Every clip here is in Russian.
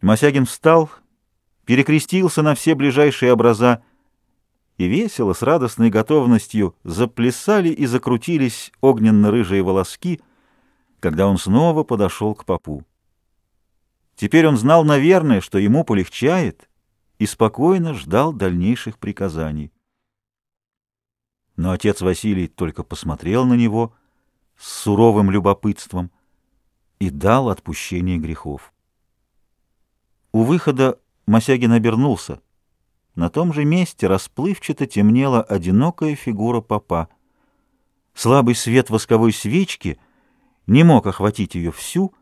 Мосягин встал, перекрестился на все ближайшие образа, и весело, с радостной готовностью заплясали и закрутились огненно-рыжие волоски, когда он снова подошел к попу. Теперь он знал, наверное, что ему полегчает, и спокойно ждал дальнейших приказаний. Но отец Василий только посмотрел на него с суровым любопытством и дал отпущение грехов. У выхода Мосягин обернулся. На том же месте расплывчато темнела одинокая фигура попа. Слабый свет восковой свечки не мог охватить ее всю,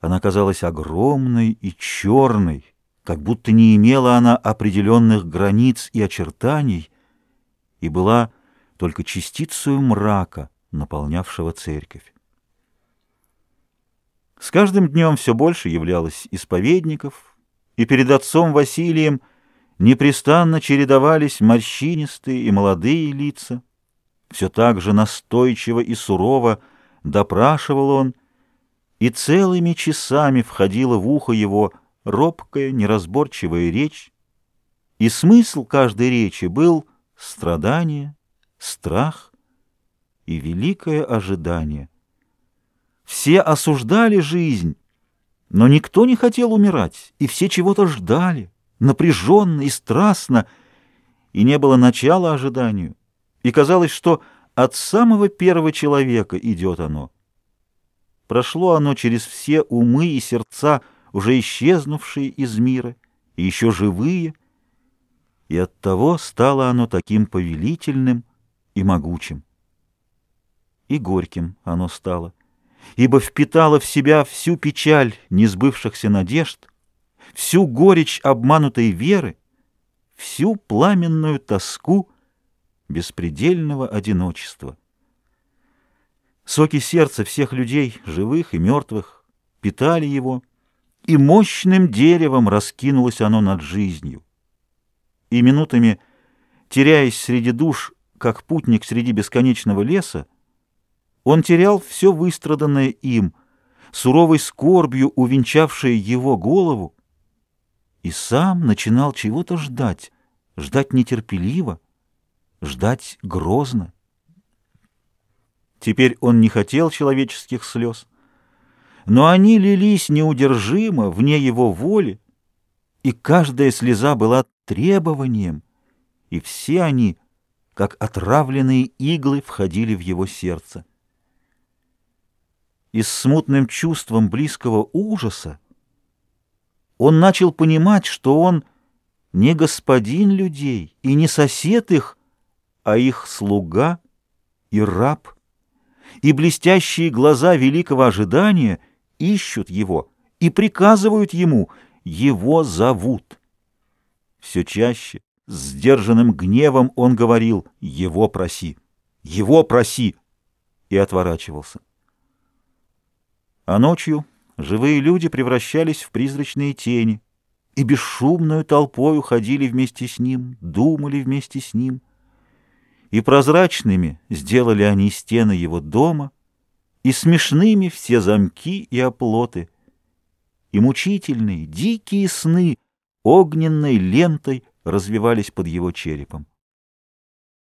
она казалась огромной и черной, как будто не имела она определенных границ и очертаний, и была только частицей мрака, наполнявшего церковь. С каждым днем все больше являлось исповедников, и перед отцом Василием непрестанно чередовались морщинистые и молодые лица. Все так же настойчиво и сурово допрашивал он, и целыми часами входила в ухо его робкая, неразборчивая речь, и смысл каждой речи был страдание, страх и великое ожидание. Все осуждали жизнь, но никто не хотел умирать, и все чего-то ждали, напряженно и страстно, и не было начала ожиданию, и казалось, что от самого первого человека идет оно. Прошло оно через все умы и сердца, уже исчезнувшие из мира, и еще живые, и оттого стало оно таким повелительным и могучим. И горьким оно стало — ибо впитала в себя всю печаль несбывшихся надежд, всю горечь обманутой веры, всю пламенную тоску беспредельного одиночества. Соки сердца всех людей, живых и мертвых, питали его, и мощным деревом раскинулось оно над жизнью. И минутами, теряясь среди душ, как путник среди бесконечного леса, он терял все выстраданное им, суровой скорбью увенчавшее его голову, и сам начинал чего-то ждать, ждать нетерпеливо, ждать грозно. Теперь он не хотел человеческих слез, но они лились неудержимо, вне его воли, и каждая слеза была требованием, и все они, как отравленные иглы, входили в его сердце и с смутным чувством близкого ужаса, он начал понимать, что он не господин людей и не сосед их, а их слуга и раб, и блестящие глаза великого ожидания ищут его и приказывают ему, его зовут. Все чаще, с сдержанным гневом он говорил «Его проси! Его проси!» и отворачивался. А ночью живые люди превращались в призрачные тени и бесшумную толпой уходили вместе с ним, думали вместе с ним. И прозрачными сделали они стены его дома, и смешными все замки и оплоты, и мучительные, дикие сны огненной лентой развивались под его черепом.